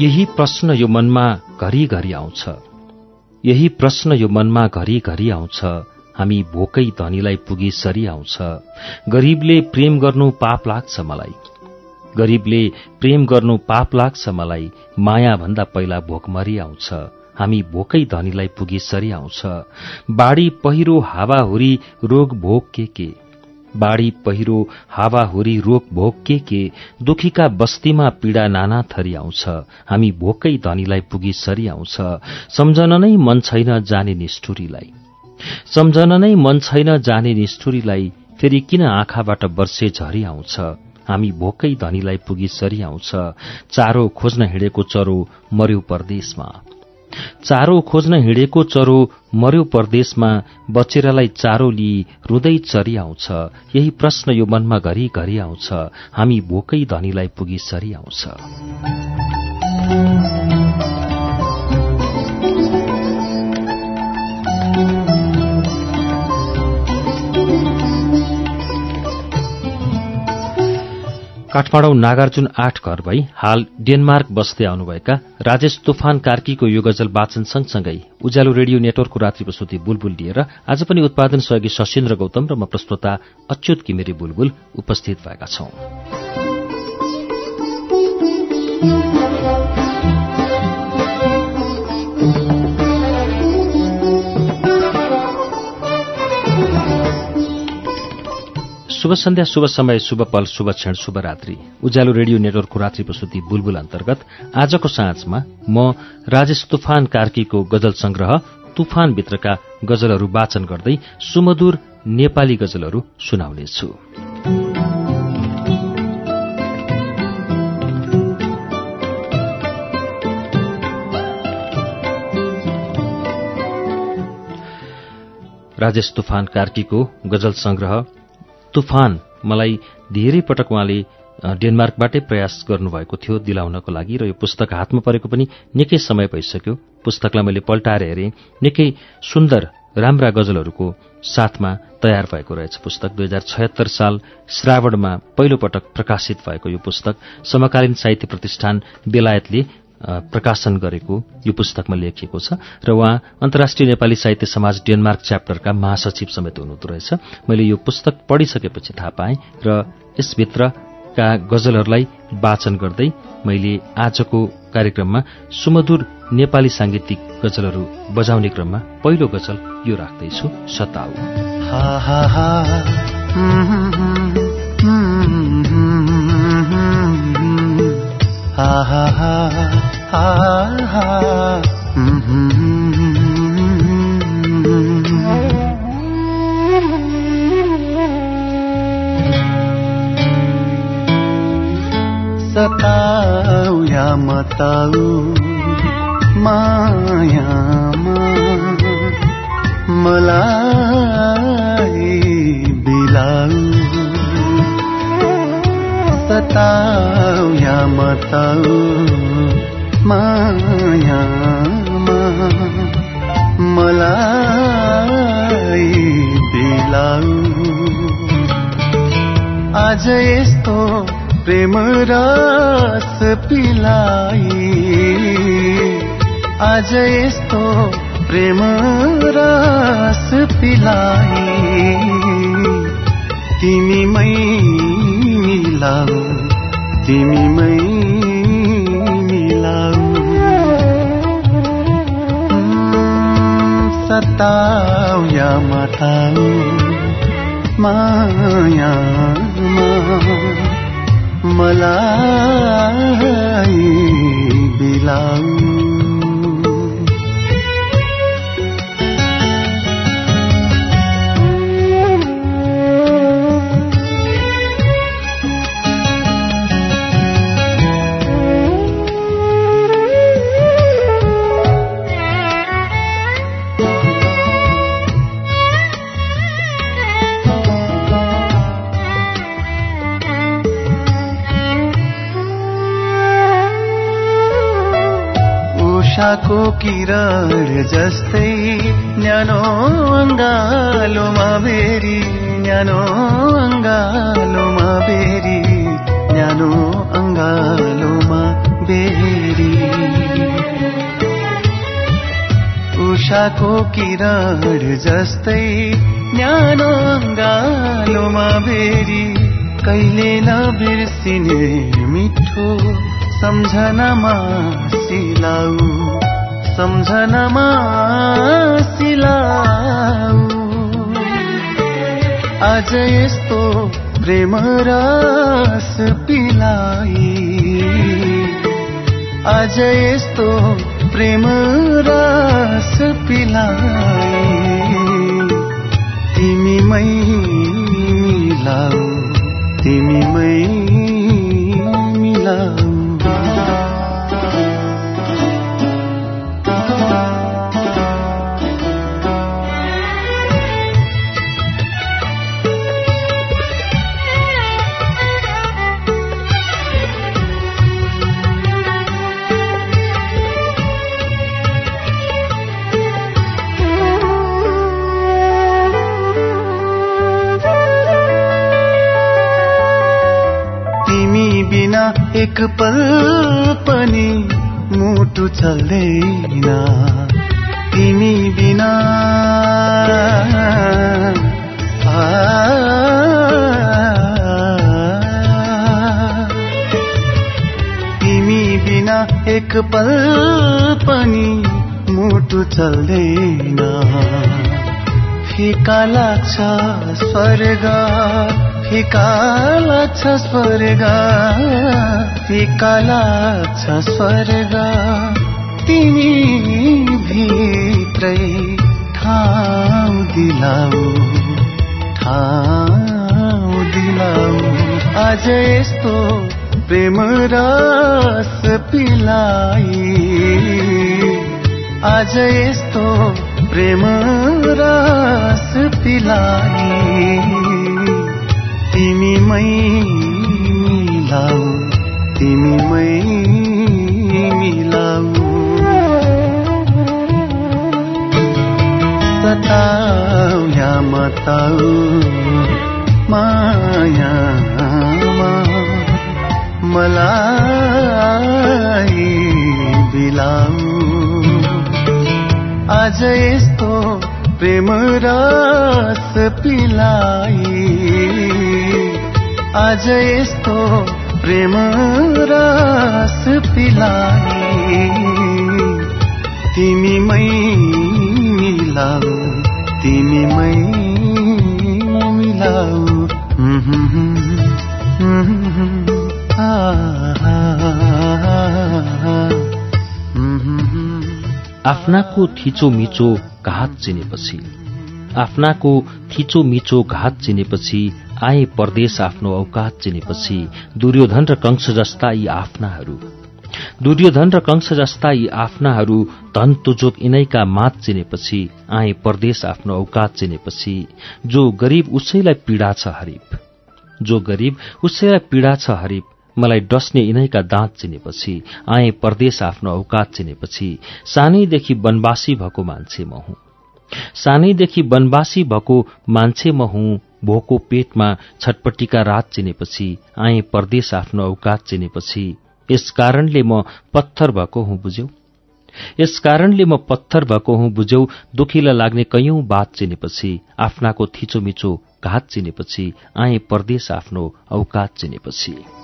यही प्रश्न यो मनमा घरिघरि आउँछ। यही प्रश्न यो मनमा घरिघरि आउँछ। हामी भोकै धनीलाई पुगी सरी आउँछ। गरीबले प्रेम गर्नु पाप लाग्छ मलाई। गरीबले प्रेम गर्नु पाप लाग्छ मलाई। माया भन्दा पहिला भोकमरी आउँछ। हामी भोकै धनीलाई पुगी सरी आउँछ। बाढी पहिरो हावाहुरी रोग भोग के के? बाढी पहिरो हावाहुरी रोग भोग के के दुखीका बस्तीमा पीड़ा नाना थरी आउँछ। हामी भोकै धनीलाई पुगी सरी आउँछ। सम्झन नै मन छैन जाने निष्ठुरीलाई। सम्झन नै मन छैन जाने निष्ठुरीलाई फेरि किन आँखाबाट वर्षे झरी आउँछ? हामी भोकै धनीलाई पुगी सरी आउँछ। चारो खोज्न हिँडेको चरो मर्यो परदेशमा। चारो खोज्न हिँडेको चरो मर्यो परदेशमा बचेरालाई चारो लिई रुँदै चरी आउँछ यही प्रश्न यो मनमा घरि घरि आउँछ। हामी भोकै धनीलाई पुगी सरी आउँछ काठमाडौँ नागार्जुन आठ घर भई हाल डेनमार्क बस्दै आउनुभएका राजेश तुफान कार्कीको यो गजल वाचन सँगसँगै उज्यालो रेडियो नेटवर्कको रात्रि प्रस्तुति बुलबुल लिएर आज पनि उत्पादन सहयोगी सशेन्द्र गौतम र म प्रस्तोता अच्युत किमिरी बुलबुल उपस्थित भएका छौं। शुभ सन्ध्या शुभ समय शुभ पल शुभ क्षण शुभ रात्रि। उज्यालो रेडियो नेटवर्कको रात्रि प्रस्तुति बुलबुल अन्तर्गत आजको साँझमा म राजेश तुफान कार्कीको गजल संग्रह तुफानभित्रका गजलहरू वाचन गर्दै सुमधुर नेपाली गजलहरू सुनाउनेछु। राजेश तुफान कार्कीको गजल संग्रह तुफान मलाई धेरै पटक उहाँले डेनमार्कबाटै प्रयास गर्नुभएको थियो दिलाउनको लागि र यो पुस्तक हातमा परेको पनि निकै समय भइसक्यो। पुस्तकलाई मैले पल्टाएर हेरेँ। निकै सुन्दर राम्रा गजलहरूको साथमा तयार भएको रहेछ पुस्तक। दुई हजार छयत्तर साल श्रावणमा पहिलो पटक प्रकाशित भएको यो पुस्तक समकालीन साहित्य प्रतिष्ठान बेलायतले प्रकाशन गरेको यो पुस्तकमा लेखिएको छ र उहाँ अन्तर्राष्ट्रिय नेपाली साहित्य समाज डेनमार्क च्याप्टरका महासचिव समेत हुनुहुँदो रहेछ। मैले यो पुस्तक पढिसकेपछि थाहा पाएँ र यसभित्रका गजलहरूलाई वाचन गर्दै मैले आजको कार्यक्रममा सुमधुर नेपाली सांगीतिक गजलहरू बजाउने क्रममा पहिलो गजल यो राख्दैछु सताउ। सताउ या मताउ मायामा मलाई बिलाउ सताउ या मताउ मायामा मलाई दिलाउ आज यस्तो प्रेम रस पिलाई आज यस्तो प्रेम रस पिलाई तिमीमै मिलाउ तिमीमै सताउ या मताउ मायामा मलाई उषाको किरण जस्तै न्यानो अङ्गालोमा बेरी न्यानो अङ्गालोमा बेरी न्यानो अङ्गालोमा बेरी उषाको किरण जस्तै न्यानो अङ्गालोमा बेरी कहिले नबिर्सिने मिठो सम्झनामा सिलाउ सम्झनामा सिलाउ आज यस्तो प्रेम रस पिलाई। आज यस्तो प्रेम रस पिलाई। तिमीमै मिलाऊ तिमीमै एक पल पनि मुटु चल्दैन। तिमी बिना तिमी बिना एक पल पनि मुटु चल्दैन। फिका लाग्छ स्वर्ग। फिका लाग्छ स्वर्ग। फिका लाग्छ स्वर्ग। तिमी भित्रै ठाउँ दिलाऊ ठाउँ दिलाऊ। आज यस्तो प्रेम रस पिलाई आज यस्तो प्रेम रस पिलाई तिमीमै मिलाऊ तिमीमै मिलाऊ। सताऊ या मताऊ मायामा मलाई बिलाऊ। आज यस्तो प्रेम रस पिलाई। आज यस्तो प्रेम रस पिलाई। तिमीमै मिलाऊ तिमीमै मिलाऊ। आफ्नाको थिचो मिचो घात चिनेपछि। आफ्नाको थिचो मिचो घात चिनेपछि आए परदेश आफ्नो औकात चिनेपछि दुर्योधन र कंश जस्ता यी आफ्नाहरू। दुर्योधन र कंश जस्ता यी आफ्नाहरू धन तुजोक यिनैका मात चिनेपछि आए परदेश आफ्नो औकात चिनेपछि जो गरीब उसैलाई पीडा छ हरिप जो गरीब उसैलाई पीडा छ हरिप मलाई डस्ने यिनैका दाँत चिनेपछि आए परदेश आफ्नो औकात चिनेपछि सानैदेखि वनवासी भएको मान्छे म हुँ। सानैदेखि वनवासी भएको मान्छे म हुँ भोको पेटमा छटपट्टिका रात चिनेपछि आए परदेश आफ्नो औकात चिनेपछि यस कारणले म पत्थर भएको हुँ बुझ्यौ। यस कारणले म पत्थर भएको हुँ बुझ्यौ दुखीलाई लाग्ने कैयौं बात चिनेपछि आफ्नाको थिचोमिचो घात चिनेपछि आए परदेश आफ्नो औकात चिनेपछि।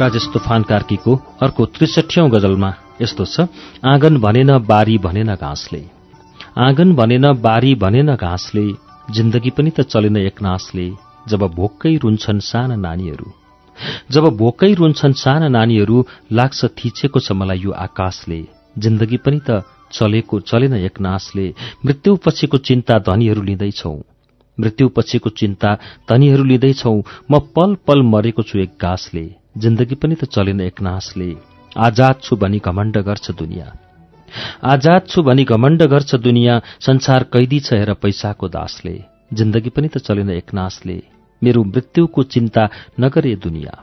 राजेश तुफान कार्कीको अर्को त्रिसठ्यौं गजलमा यस्तो छ आँगन भनेन बारी भनेन घाँसले। आँगन भनेन बारी भनेन घाँसले जिन्दगी पनि त चलेन एकनासले जब भोकै रुन्छन् साना नानीहरू। जब भोकै रुन्छन् साना नानीहरू लाग्छ थिचेको छ मलाई यो आकाशले। जिन्दगी पनि त चलेको चलेन एकनासले मृत्यु पछिको चिन्ता धनीहरू लिँदैछौ। मृत्यु पछिको चिन्ता धनीहरू लिँदैछौ। म पल पल मरेको छु एक गाँसले जिन्दगी पनि त चलेन एकनासले आजाद छु भनी घमण्ड गर्छ दुनियाँ। आजाद छु भनी घमण्ड गर्छ दुनियाँ। संसार कैदी छ हेर पैसाको दासले। जिन्दगी पनि त चलेन एकनासले मेरो मृत्युको चिन्ता नगर ए दुनियाँ।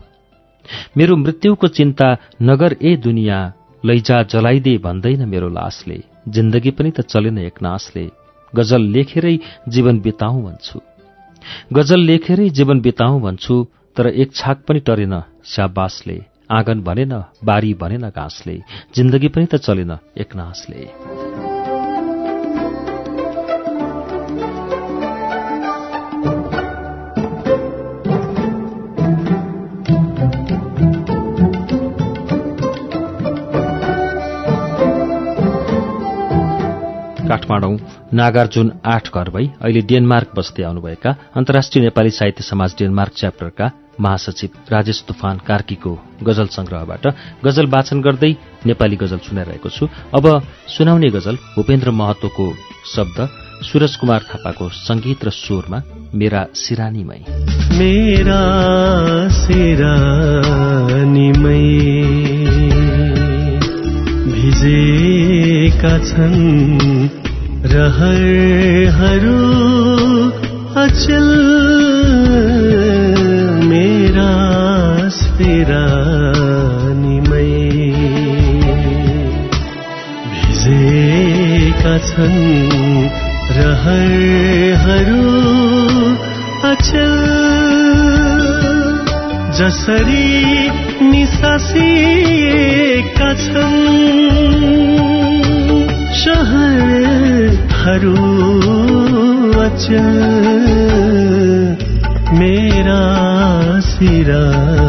मेरो मृत्युको चिन्ता नगर ए दुनियाँ। लैजा जलाइदे भन्दैन मेरो लासले। जिन्दगी पनि त चलेन एकनासले गजल लेखेरै जीवन बिताउँ भन्छु। गजल लेखेरै जीवन बिताउँ भन्छु तर एक छाक पनि टरेन स्याबासले। आँगन भनेन बारी भनेन घाँसले। जिन्दगी पनि त चलेन एकनासले काठमाडौँ नागार्जुन आठ घर भई अहिले डेनमार्क बस्दै आउनुभएका अन्तर्राष्ट्रिय नेपाली साहित्य समाज डेनमार्क च्याप्टरका महासचिव राजेश तुफान कार्कीको गजल संग्रहबाट गजल वाचन गर्दै नेपाली गजल सुनाइरहेको छु। अब सुनाउने गजल भूपेन्द्र महतोको शब्द सूरज कुमार थापाको संगीत र स्वरमा मेरा सिरानीमै। मेरा सिरानीमै भिजेका छन्। रहरहरू अचल मेरा सिरानीमै भिजेका छन् रहरहरू अचल। जसरी निसासिएका छन् शहरहरू अचल मेरा सिरानीमै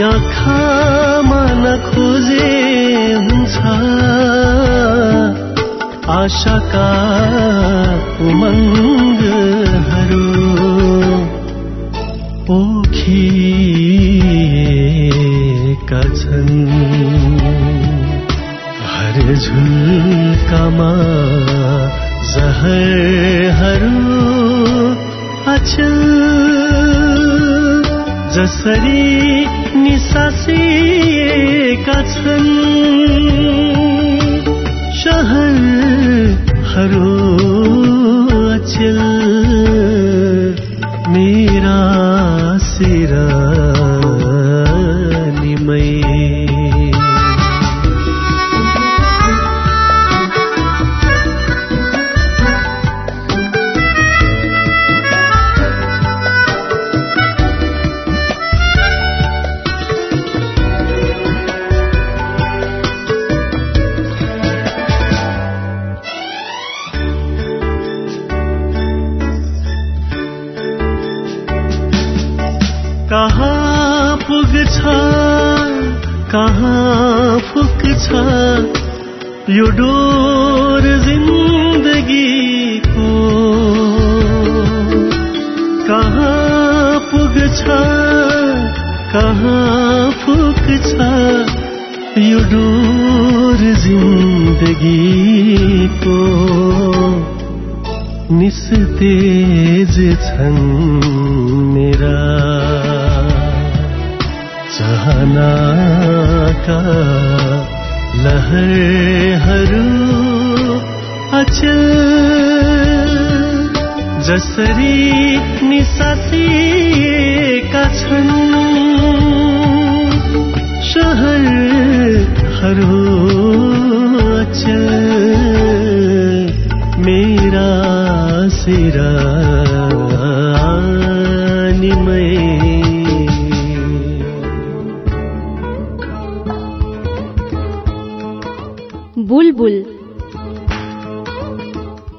आँखामा नखोजे हुन्छ। आशाका उमङ्गहरू पोखिएका छन्। हर झुल्कामा जहरहरू अचल जसरी निसासिएका छन्। शहरहरू पुग्छ कहाँ पुग्छ यो डोर जिन्दगीको कहाँ पुग्छ कहाँ पुग्छ यो डोर जिन्दगीको निस्तेज छन् चाहनाका लहरहरू अचल जसरी निसासिएका छन् हो अचल मेरा सिरा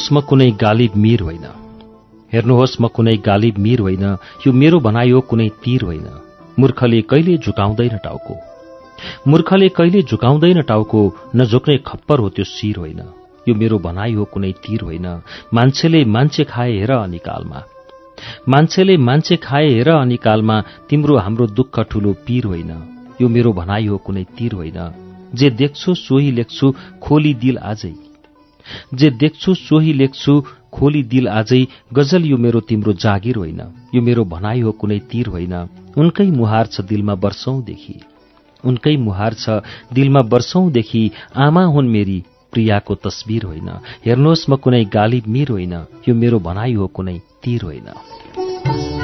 हेर्नुहोस् म कुनै गालिब मीर होइन। हेर्नुहोस् म कुनै गालिब मीर होइन। यो मेरो भनाइ हो कुनै तीर होइन। मूर्खले कहिले झुकाउँदैन टाउको। मूर्खले कहिले झुकाउँदैन टाउको नझुक्ने खप्पर हो त्यो शिर होइन। यो मेरो भनाइ हो कुनै तीर होइन। मान्छेले मान्छे खाए हेर अनिकालमा मान्छेले मान्छे खाए हेर अनिकालमा तिम्रो हाम्रो दुःख ठूलो पीर होइन। यो मेरो भनाइ हो कुनै तीर होइन। जे देख्छु सोही लेख्छु खोली दिल आजै। जे देख्छु सोही लेख्छु खोली दिल आजै गजल यो मेरो तिम्रो जागिर होइन। यो मेरो भनाइ हो कुनै तीर होइन। उनकै मुहार छ दिलमा वर्षौंदेखि उनकै मुहार छ दिलमा वर्षौंदेखि आमा हुन् मेरी प्रियाको तस्बिर होइन। हेर्नुहोस् म कुनै गालिब मिर होइन। यो मेरो भनाइ हो कुनै तीर होइन।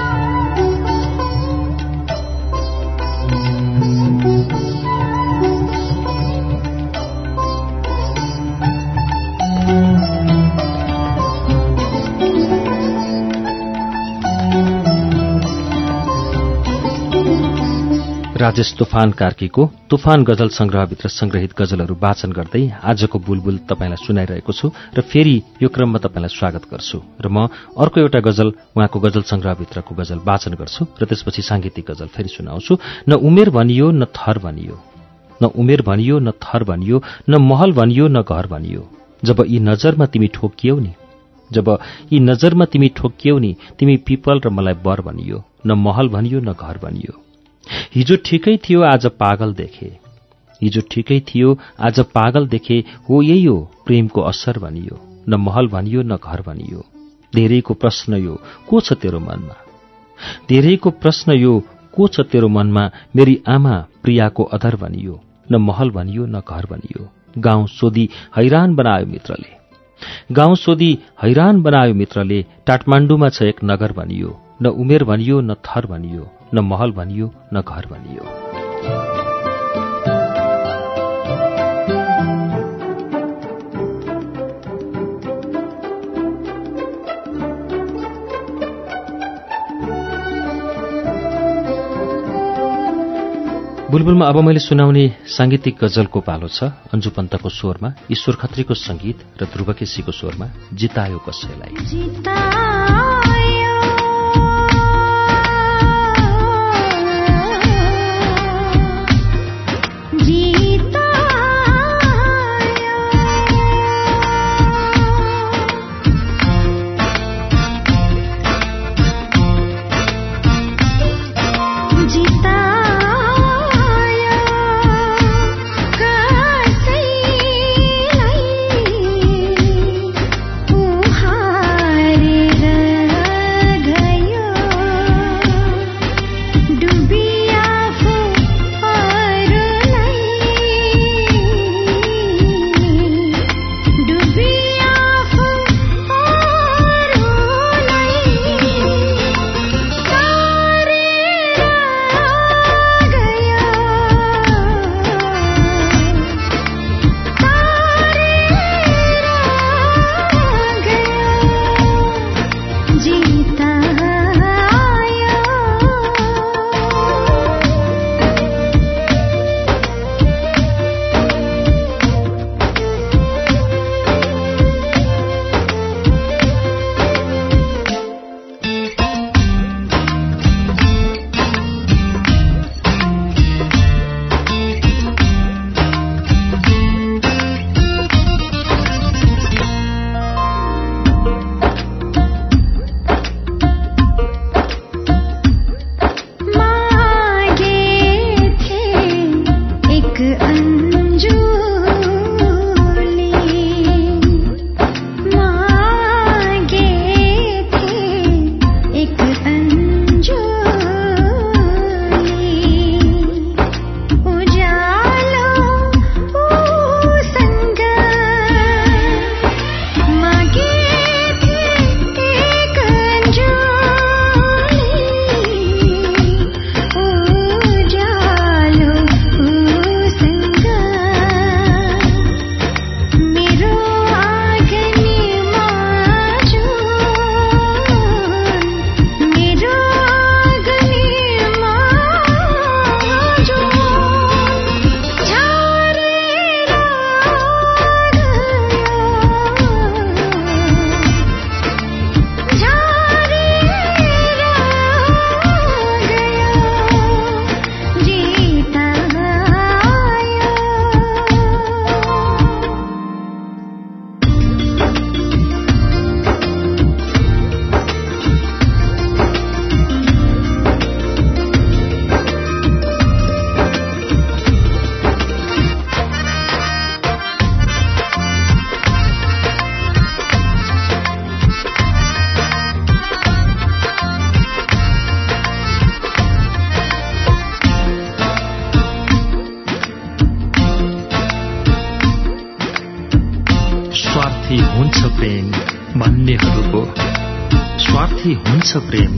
राजेश तुफान कार्कीको तुफान गजल संग्रहभित्र संग्रहित गजलहरू वाचन गर्दै आजको बुलबुल तपाईँलाई सुनाइरहेको छु र फेरि यो क्रममा तपाईँलाई स्वागत गर्छु र म अर्को एउटा गजल उहाँको गजल संग्रहभित्रको गजल वाचन गर्छु र त्यसपछि सांगीतिक गजल फेरि सुनाउँछु। न उमेर भनियो न थर भनियो। न उमेर भनियो न थर भनियो न महल भनियो न घर भनियो। जब यी नजरमा तिमी ठोकियौ नि जब यी नजरमा तिमी ठोकियौ नि तिमी पिपल र मलाई बर भनियो न महल भनियो न घर भनियो। हिजो ठिकै थियो आज पागल देखे। हिजो ठिकै थियो आज पागल देखे हो यही हो प्रेमको असर भनियो न महल भनियो न घर भनियो। धेरैको प्रश्न यो को छ तेरो मनमा? धेरैको प्रश्न यो को छ तेरो मनमा? मेरी आमा प्रियाको अधर भनियो न महल भनियो न घर भनियो। गाउँ सोधी हैरान बनायो मित्रले। गाउँ सोधी हैरान बनायो मित्रले काठमाण्डुमा छ एक नगर भनियो न उमेर भनियो न थर भनियो न महल भनियो न घर भनियो। बुलबुलमा अब मैले सुनाउने साङ्गीतिक गजलको पालो छ अन्जु पन्तको स्वरमा ईश्वर खत्रीको संगीत र ध्रुवकेशीको स्वरमा जितायो कसैलाई। Supreme.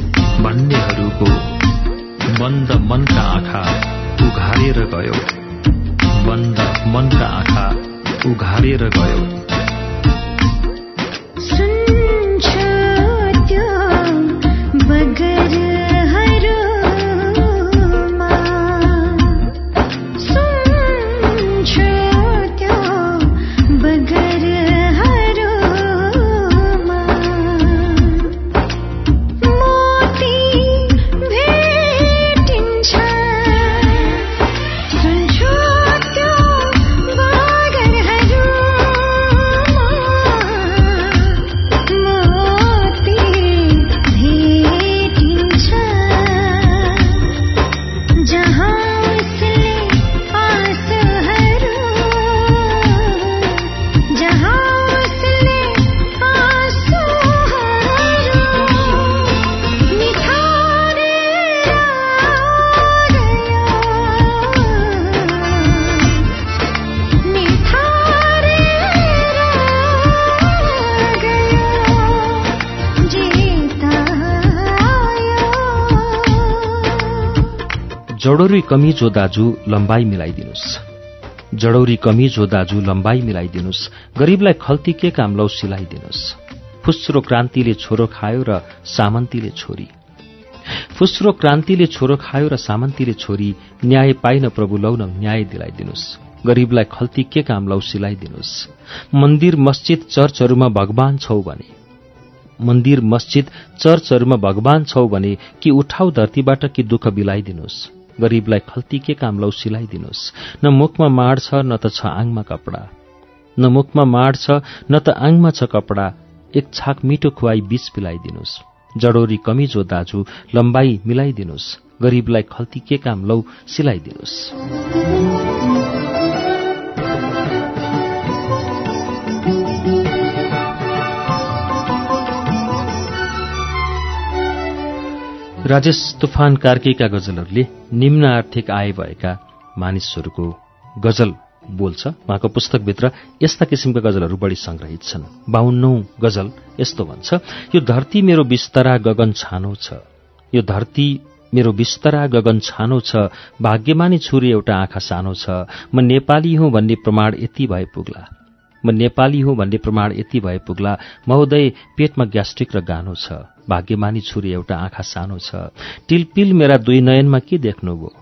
जडोरी कमिज हो दाजु लम्बाइ मिलाइदिनुहोस् जडौरी कमिज दाजु लम्बाइ मिलाइदिनुहोस् गरीबलाई खल्ती के काम लौ सिलाइदिनुहोस् फुस्रो क्रान्तिले छोरो खायो र सामन्तीले छोरी। फुस्रो क्रान्तिले छोरो खायो र सामन्तीले छोरी न्याय पाइन प्रभु लौ न न्याय दिलाइदिनुहोस् गरीबलाई खल्ती के काम लौ सिलाइदिनुहोस् मन्दिर मस्जिद चर्चहरूमा भगवान छौ भने। मन्दिर मस्जिद चर्चहरूमा भगवान छौ भने कि उठाउ धरतीबाट कि दुःख बिलाइदिनुहोस् गरीबलाई खल्ती के काम लौ सिलाइदिनुहोस्। न मुखमा माड छ न त छ आङमा कपडा। न मुखमा माड छ न त आङमा छ कपडा। एक छाक मिठो खुवाई बीच पिलाइदिनुहोस्। जडोरी कमिज दाजु लम्बाइ मिलाइदिनुहोस्। गरीबलाई खल्ती के काम लौ सिलाइदिनुहोस्। राजेश तुफान कार्कीका गजलहरूले निम्न आर्थिक आय भएका मानिसहरूको गजल बोल्छ। उहाँको पुस्तकभित्र यस्ता किसिमका गजलहरू बढी संग्रहित छन्। बाहुन्नौ गजल यस्तो भन्छ यो धरती मेरो बिस्तरा गगन छानो छ। यो धरती मेरो बिस्तरा गगन छानो छ। भाग्यमानी छुरी एउटा आँखा सानो छ। म नेपाली हुँ भन्ने प्रमाण यति भए पुग्ला। म नेपाली हुँ भन्ने प्रमाण यति भए पुग्ला। महोदय पेटमा ग्यास्ट्रिक र गानो छ। भाग्यमानी छुरी एउटा आँखा सानो छ। टिलपिल मेरा दुई नयनमा के देख्नुभयो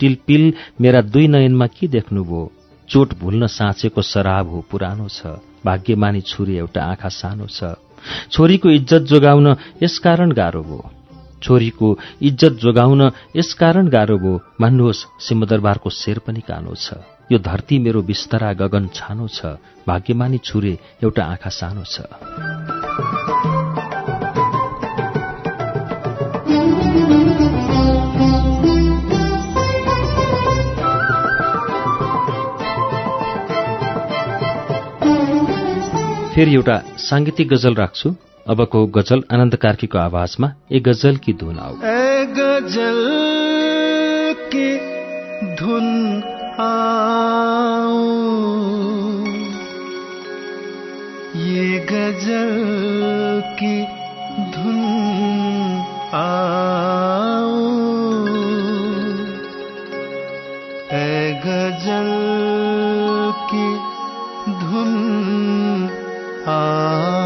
टिलपिल मेरा दुई नयनमा के देख्नुभयो चोट भुल्न साँचेको शराब हो पुरानो छ। भाग्यमानी छुरी एउटा आँखा सानो छ। छोरीको इज्जत जोगाउन यसकारण गाह्रो भयो छोरीको इज्जत जोगाउन यसकारण गाह्रो भयो। मान्नुहोस् सिंहदरबारको शेर पनि कानो छ। यो धरती मेरो बिस्तरा गगन छानो छ। भाग्यमानी छुरे एउटा आँखा सानो छ। फेरि एउटा साङ्गीतिक गजल राख्छु। अबको गजल आनन्द कार्कीको आवाजमा ए गजल की धुन आऊ ए गजल की धुन आओ। ये गजल की धुन आओ। ए गजल धुन आओ।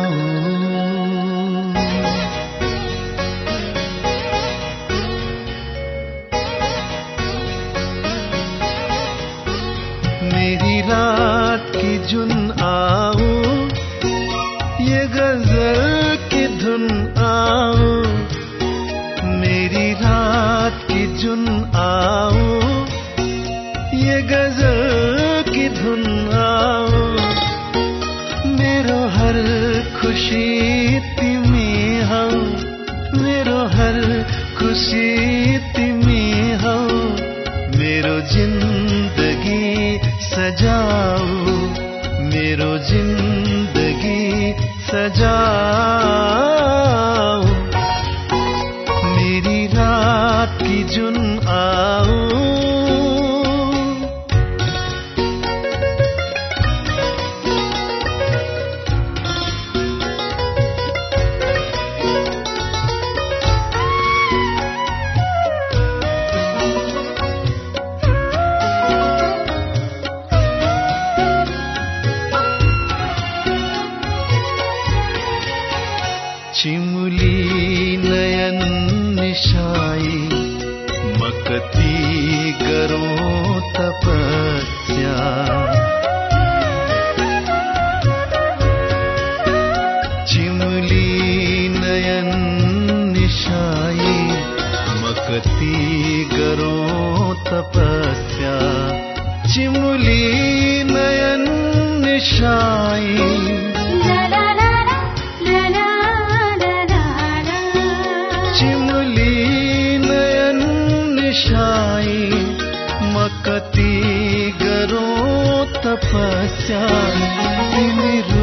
शा मकती गरो तपस्या चिम्ली नयन निशा मकती गरो तपस्या चिम्ली नयन निशा तिमी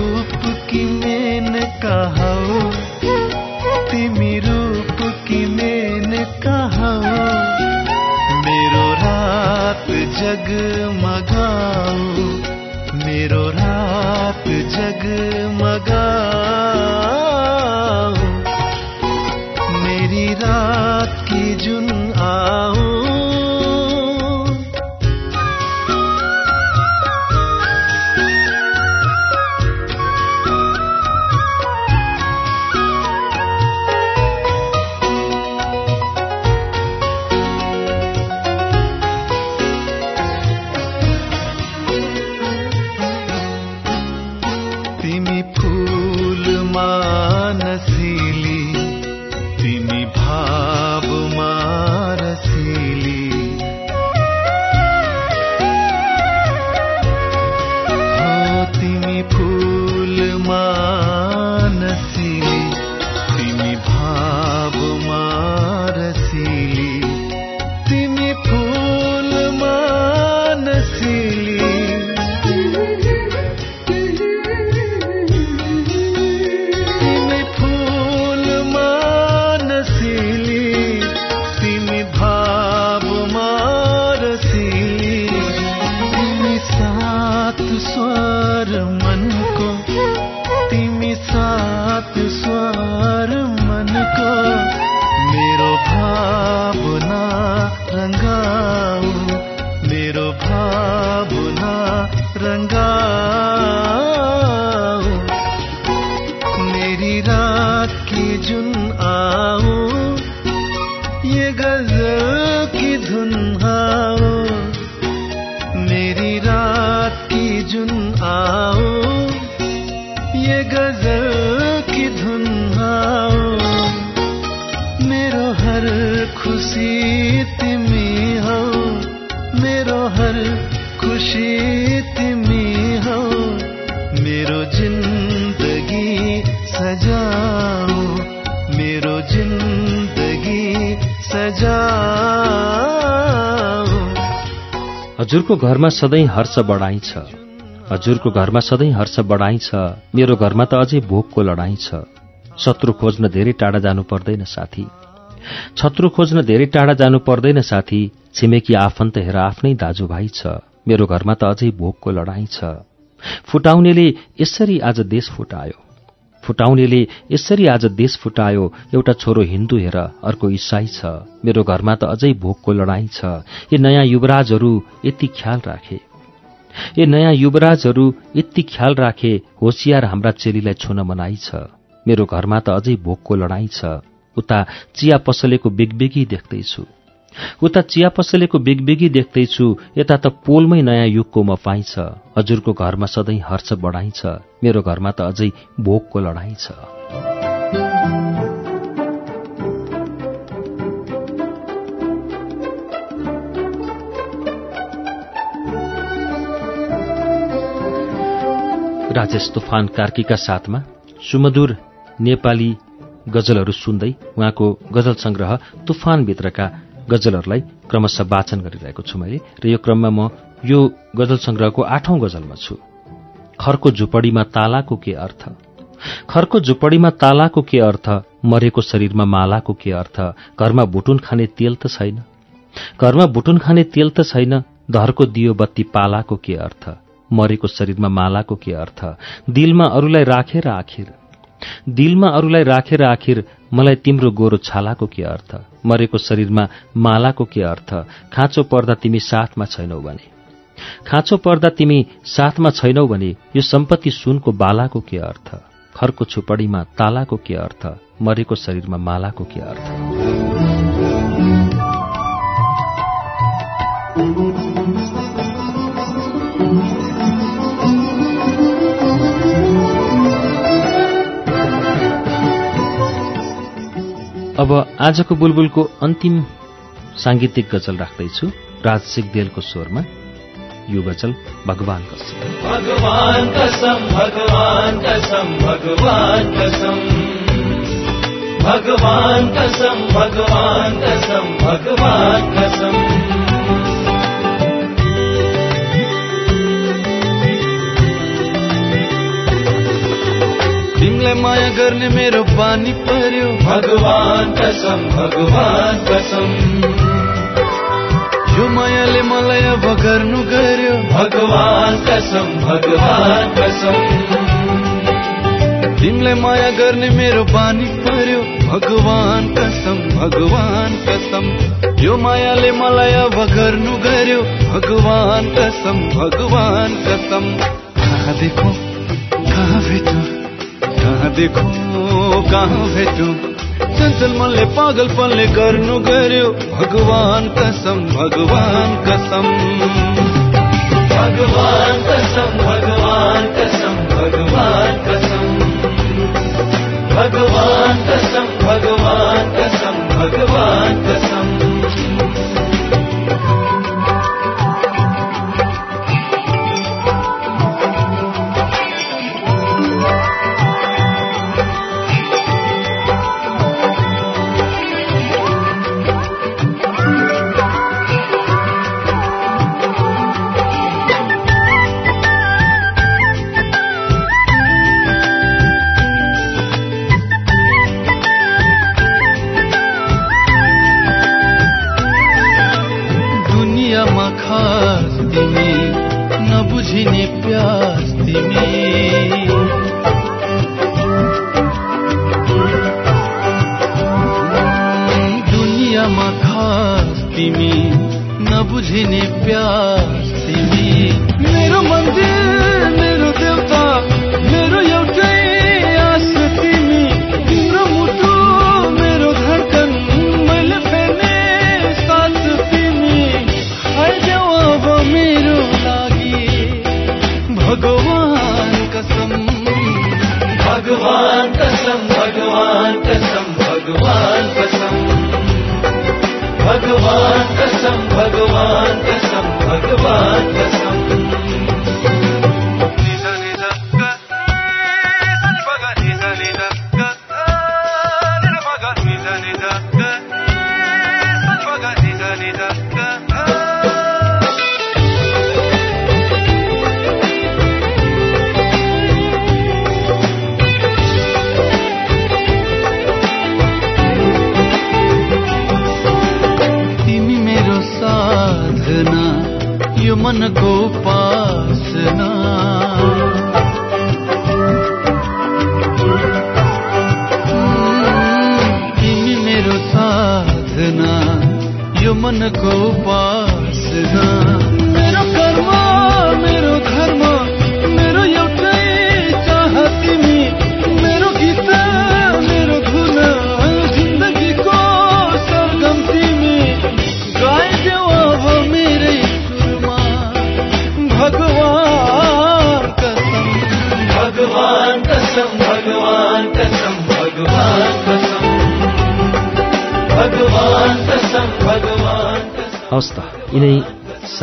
हजुरको घरमा सधैँ हर्ष बढाइन्छ। हजुरको घरमा सधैँ हर्ष बढाइन्छ। मेरो घरमा त अझै भोकको लडाइँ छ। शत्रु खोज्न धेरै टाढा जानु पर्दैन साथी। शत्रु खोज्न धेरै टाढा जानु पर्दैन साथी। छिमेकी आफन्त हेर आफ्नै दाजुभाइ छ। मेरो घरमा त अझै भोकको लडाइँ छ। फुटाउनेले यसरी आज देश फुटायो। फुटाउनेले यसरी आज देश फुटायो एउटा छोरो हिन्दू हेर अर्को इसाई छ। मेरो घरमा त अझै भोकको लडाइँ छ। यी नयाँ युवराजहरू यति ख्याल राखे। ए नयाँ युवराजहरू यति ख्याल राखे होसियार हाम्रा चेलीलाई छुन मनाइ छ। मेरो घरमा त अझै भोकको लडाइँ छ। उता चिया पसलेको बिगबिगी देख्दैछु। उता चिया पसलेको बिगबिगी देख्दैछु। यता त पोलमै नयाँ युगको मपाइ छ हजुरको घरमा सधैँ हर्ष बढाइन्छ। मेरो घरमा त अझै भोकको लडाइँ छ। राजेश तुफान कार्कीका साथमा सुमधुर नेपाली गजलहरू सुन्दै उहाँको गजल संग्रह तुफानभित्रका गजलहरूलाई क्रमशः वाचन गरिरहेको छु मैले र यो क्रममा म यो गजल संग्रहको आठौं गजलमा छु। खरको झुपडीमा तालाको के अर्थ? खरको झुपडीमा तालाको के अर्थ? मरेको शरीरमा मालाको के अर्थ? घरमा भुटुन खाने तेल त छैन। घरमा भुटुन खाने तेल त छैन। धरको दियो बत्ती पालाको के अर्थ? मरेको शरीरमा मालाको के अर्थ? दिलमा अरूलाई राखेर आखिर दिलमा अरूलाई राखेर आखिर मलाई तिम्रो गोरो छालाको के अर्थ? मरेको शरीरमा मालाको के अर्थ? खाँचो पर्दा तिमी साथमा छैनौ भने। खाँचो पर्दा तिमी साथमा छैनौ भने यो सम्पत्ति सुनको बालाको के अर्थ? खरको छुपडीमा तालाको के अर्थ? मरेको शरीरमा मालाको के अर्थ? अब आजको बुलबुलको अन्तिम साङ्गीतिक गजल राख्दैछु। राज सिगदेलको स्वरमा। यो गजल भगवान कसम। भगवान कसम भगवान कसम भगवान कसम। भगवान कसम भगवान कसम भगवान कसम। तिमीलाई माया गर्ने मेरो बानी पर्यो। भगवान कसम भगवान कसम। यो मायाले मलाई अब गर्नु गर्यो। भगवान कसम भगवान कसम। तिमीलाई माया गर्ने मेरो बानी पर्यो। भगवान कसम भगवान कसम। यो मायाले मलाई अब गर्नु गर्यो। भगवान कसम भगवान कसम। कहाँ देखो कहाँ भेटो? कहाँ देखो, कहाँ भेटो चञ्चल मनले पागलपनले गर्नु गर्यो। भगवान कसम भगवान कसम। भगवान कसम भगवान कसम भगवान कसम। भगवान कसम भगवान कसम भगवान कसम। नबुझिने प्यास तिमी मन को पा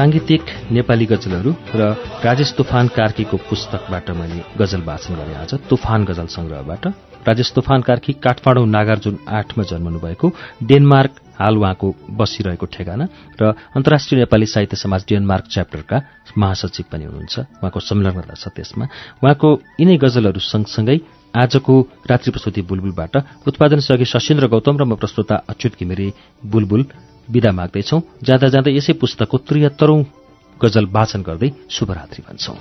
साङ्गीतिक नेपाली गजलहरू र राजेश तुफान कार्कीको पुस्तकबाट मैले गजल वाचन गरेँ आज तुफान गजल संग्रहबाट। राजेश तुफान कार्की काठमाडौँ नागार्जुन आठमा जन्मनु भएको डेनमार्क हाल उहाँको बसिरहेको ठेगाना र अन्तर्राष्ट्रिय नेपाली साहित्य समाज डेनमार्क च्याप्टरका महासचिव पनि हुनुहुन्छ। उहाँको संलग्नता छ त्यसमा। उहाँको यिनै गजलहरू सँगसँगै आजको रात्रि प्रस्तुति बुलबुलबाट उत्पादन सहयोगी सशेन्द्र गौतम र म प्रस्तुता अच्युत घिमिरे बुलबुल विदा माग्दैछौ। जाँदा जाँदै यसै पुस्तकको त्रिहत्तरौं गजल वाचन गर्दै शुभरात्रि भन्छौं।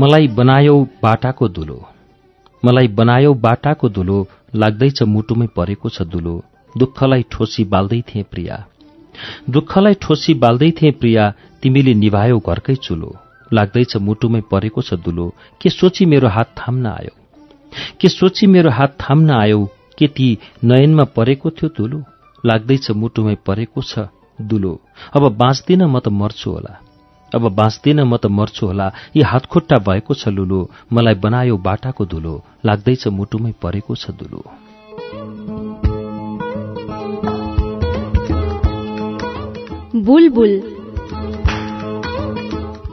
मलाई बनायौ बाटाको दुलो। मलाई बनायौ बाटाको दुलो लाग्दैछ मुटुमै परेको छ दुलो। दुःखलाई ठोसी बाल्दै थिए प्रिया। दुःखलाई ठोसी बाल्दै थिए प्रिया तिमीले निभायौ घरकै चुलो। लाग्दैछ मुटुमै परेको छ दुलो। के सोची मेरो हात थाम्न आयो? के सोची मेरो हात थाम्न आयो? के ती नयनमा परेको थियो दुलो? लाग्दैछ मुटुमै परेको छ दुलो। अब बाँच्दिन म त मर्छु होला। अब बाँच्दिन म त मर्छु होला। यी हातखुट्टा भएको छ लुलो। मलाई बनायो बाटाको धुलो। लाग्दैछ मुटुमै परेको छ दुलो। बुलबुल